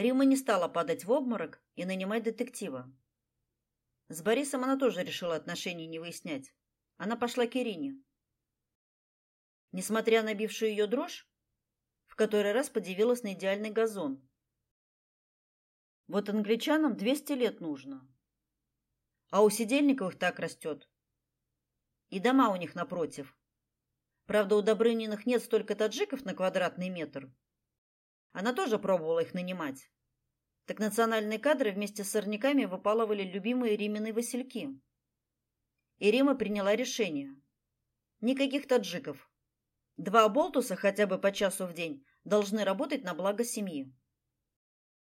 Рима не стала падать в обморок и нанимать детектива. С Борисом она тоже решила отношений не выяснять. Она пошла к Ирине. Несмотря на бившую ее дрожь, в который раз подивилась на идеальный газон. Вот англичанам 200 лет нужно. А у Сидельниковых так растет. И дома у них напротив. Правда, у Добрыниных нет столько таджиков на квадратный метр. Она тоже пробовала их нанимать. Так национальные кадры вместе с сорняками выпалывали любимые Римины васильки. И Рима приняла решение. Никаких таджиков. Два болтуса хотя бы по часу в день должны работать на благо семьи.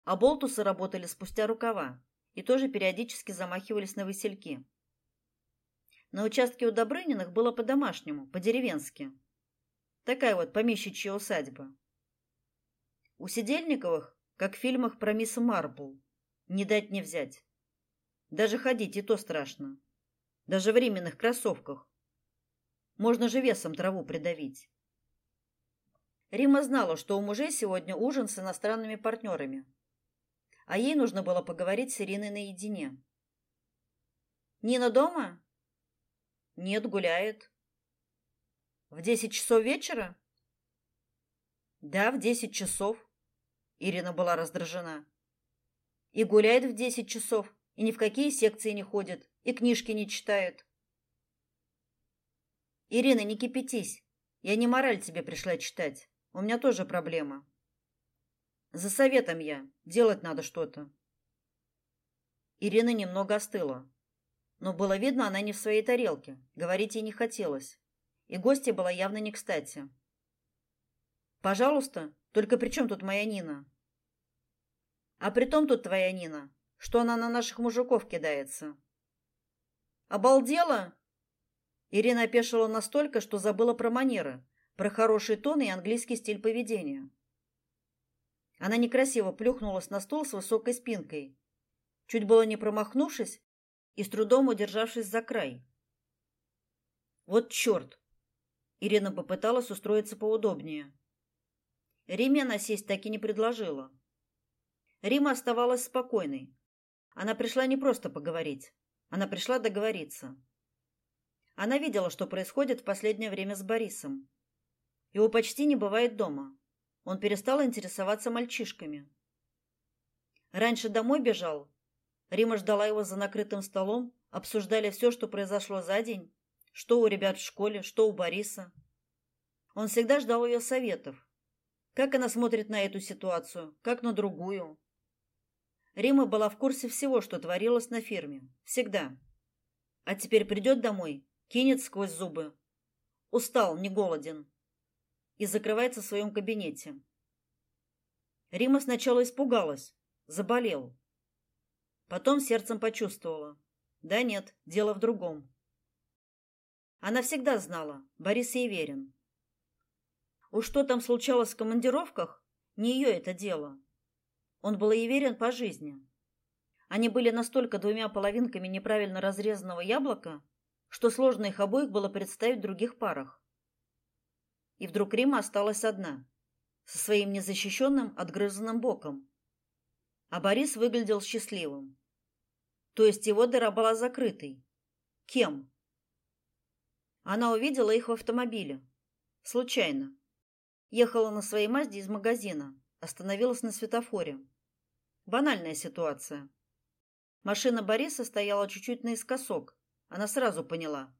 А болтусы работали спустя рукава и тоже периодически замахивались на васильки. На участке у Добрыниных было по-домашнему, по-деревенски. Такая вот помещичья усадьба. У Сидельниковых, как в фильмах про мисс Марпл, не дать не взять. Даже ходить и то страшно. Даже в временных кроссовках. Можно же весом траву придавить. Рима знала, что у мужей сегодня ужин с иностранными партнерами. А ей нужно было поговорить с Ириной наедине. Нина дома? Нет, гуляет. В десять часов вечера? Да, в десять часов. Ирина была раздражена. И гуляет в десять часов, и ни в какие секции не ходит, и книжки не читает. Ирина, не кипятись. Я не мораль тебе пришла читать. У меня тоже проблема. За советом я. Делать надо что-то. Ирина немного остыла. Но было видно, она не в своей тарелке. Говорить ей не хотелось. И гостья была явно не кстати. Пожалуйста, только при чем тут моя Нина? А при том тут твоя Нина, что она на наших мужиков кидается. Обалдела? Ирина опешила настолько, что забыла про манеры, про хороший тон и английский стиль поведения. Она некрасиво плюхнулась на стул с высокой спинкой, чуть было не промахнувшись и с трудом удержавшись за край. Вот черт! Ирина попыталась устроиться поудобнее. Риме она сесть так и не предложила. Рима оставалась спокойной. Она пришла не просто поговорить, она пришла договориться. Она видела, что происходит в последнее время с Борисом. Его почти не бывает дома. Он перестал интересоваться мальчишками. Раньше домой бежал. Рима ждала его за накрытым столом, обсуждали все, что произошло за день, что у ребят в школе, что у Бориса. Он всегда ждал ее советов. Как она смотрит на эту ситуацию, как на другую. Рима была в курсе всего, что творилось на ферме. Всегда. А теперь придет домой, кинет сквозь зубы. Устал, не голоден. И закрывается в своем кабинете. Рима сначала испугалась. Заболел. Потом сердцем почувствовала. Да нет, дело в другом. Она всегда знала, Борис ей верен. Уж что там случалось в командировках, не ее это дело. Он был ей верен по жизни. Они были настолько двумя половинками неправильно разрезанного яблока, что сложно их обоих было представить в других парах. И вдруг Рима осталась одна, со своим незащищенным отгрызанным боком. А Борис выглядел счастливым. То есть его дыра была закрытой. Кем? Она увидела их в автомобиле. Случайно. Ехала на своей Мазде из магазина, остановилась на светофоре. Банальная ситуация. Машина Бориса стояла чуть-чуть наискосок. Она сразу поняла.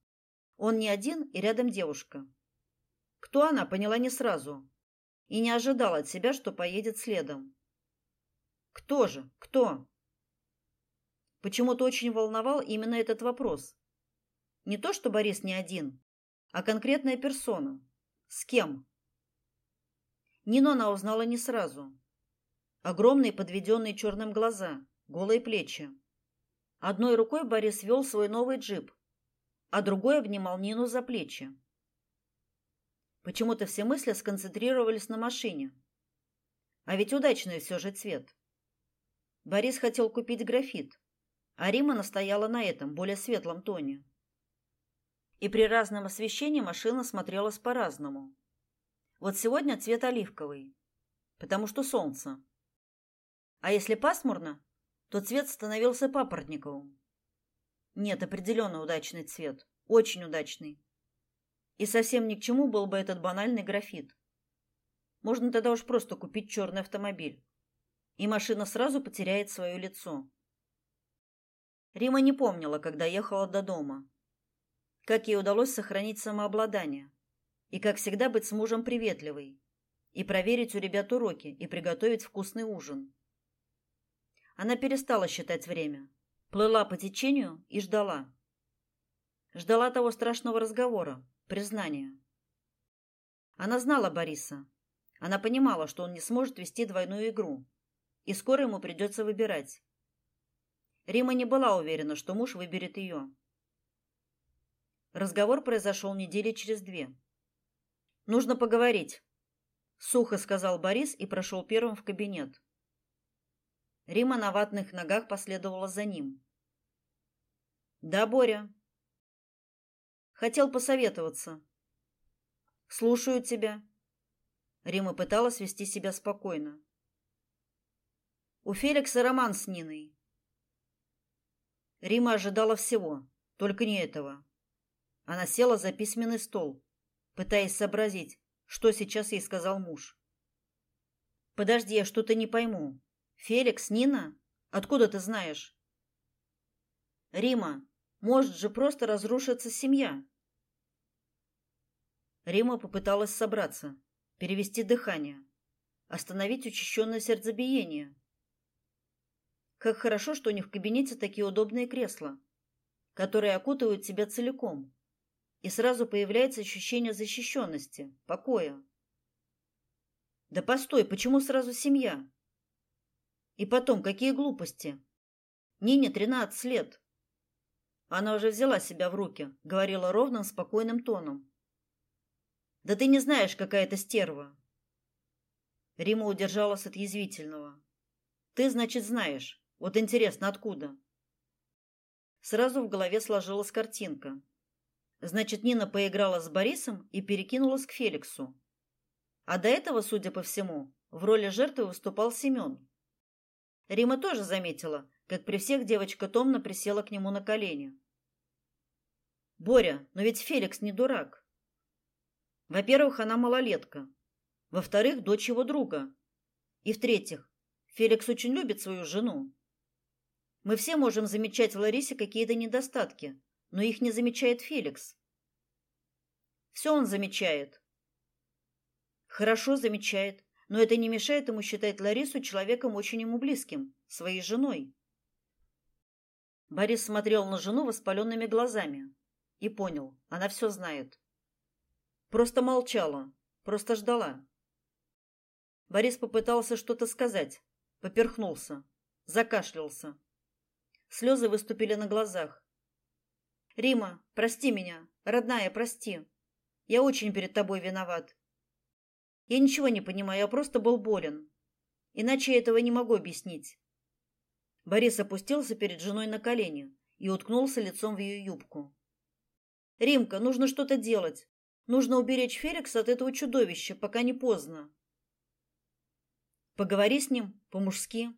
Он не один, и рядом девушка. Кто она, поняла не сразу. И не ожидала от себя, что поедет следом. Кто же? Кто? Почему-то очень волновал именно этот вопрос. Не то, что Борис не один, а конкретная персона. С кем? Нину она узнала не сразу. Огромные подведенные черным глаза, голые плечи. Одной рукой Борис вел свой новый джип, а другой обнимал Нину за плечи. Почему-то все мысли сконцентрировались на машине. А ведь удачный все же цвет. Борис хотел купить графит, а Рима настояла на этом, более светлом тоне. И при разном освещении машина смотрелась по-разному. Вот сегодня цвет оливковый, потому что солнце. А если пасмурно, то цвет становился папоротниковым. Нет, определенно удачный цвет, очень удачный. И совсем ни к чему был бы этот банальный графит. Можно тогда уж просто купить черный автомобиль, и машина сразу потеряет свое лицо. Рима не помнила, когда ехала до дома. Как ей удалось сохранить самообладание и как всегда быть с мужем приветливой и проверить у ребят уроки и приготовить вкусный ужин. Она перестала считать время, плыла по течению и ждала. Ждала того страшного разговора, признания. Она знала Бориса. Она понимала, что он не сможет вести двойную игру, и скоро ему придется выбирать. Рима не была уверена, что муж выберет ее. Разговор произошел недели через две. Нужно поговорить, сухо сказал Борис и прошел первым в кабинет. Рима на ватных ногах последовала за ним. Да, Боря. Хотел посоветоваться. Слушаю тебя. Рима пыталась вести себя спокойно. У Феликса роман с Ниной. Рима ожидала всего, только не этого. Она села за письменный стол, пытаясь сообразить, что сейчас ей сказал муж. Подожди, я что-то не пойму. Феликс, Нина? Откуда ты знаешь? Рима, может же просто разрушиться семья. Рима попыталась собраться, перевести дыхание, остановить учащенное сердцебиение. Как хорошо, что у них в кабинете такие удобные кресла, которые окутывают тебя целиком. И сразу появляется ощущение защищенности, покоя. Да постой, почему сразу семья? И потом, какие глупости? Нине тринадцать лет. Она уже взяла себя в руки, говорила ровным, спокойным тоном. Да ты не знаешь, какая это стерва. Рима удержалась от язвительного. Ты, значит, знаешь. Вот интересно, откуда? Сразу в голове сложилась картинка. Значит, Нина поиграла с Борисом и перекинулась к Феликсу. А до этого, судя по всему, в роли жертвы выступал Семен. Рима тоже заметила, как при всех девочка томно присела к нему на колени. Боря, но ведь Феликс не дурак. Во-первых, она малолетка. Во-вторых, дочь его друга. И в-третьих, Феликс очень любит свою жену. Мы все можем замечать в Ларисе какие-то недостатки, но их не замечает Феликс. Все он замечает. Хорошо замечает, но это не мешает ему считать Ларису человеком очень ему близким, своей женой. Борис смотрел на жену воспаленными глазами и понял, она все знает. Просто молчала, просто ждала. Борис попытался что-то сказать, поперхнулся, закашлялся. Слезы выступили на глазах. Рима, прости меня, родная, прости. Я очень перед тобой виноват. Я ничего не понимаю, я просто был болен. Иначе я этого не могу объяснить. Борис опустился перед женой на колени и уткнулся лицом в ее юбку. Римка, нужно что-то делать. Нужно уберечь Феликса от этого чудовища, пока не поздно. Поговори с ним по-мужски.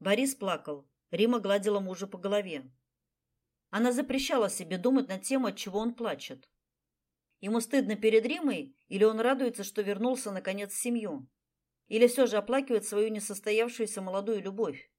Борис плакал. Рима гладила мужа по голове. Она запрещала себе думать на тему, от чего он плачет. Ему стыдно перед Римой, или он радуется, что вернулся наконец в семью, или все же оплакивает свою несостоявшуюся молодую любовь.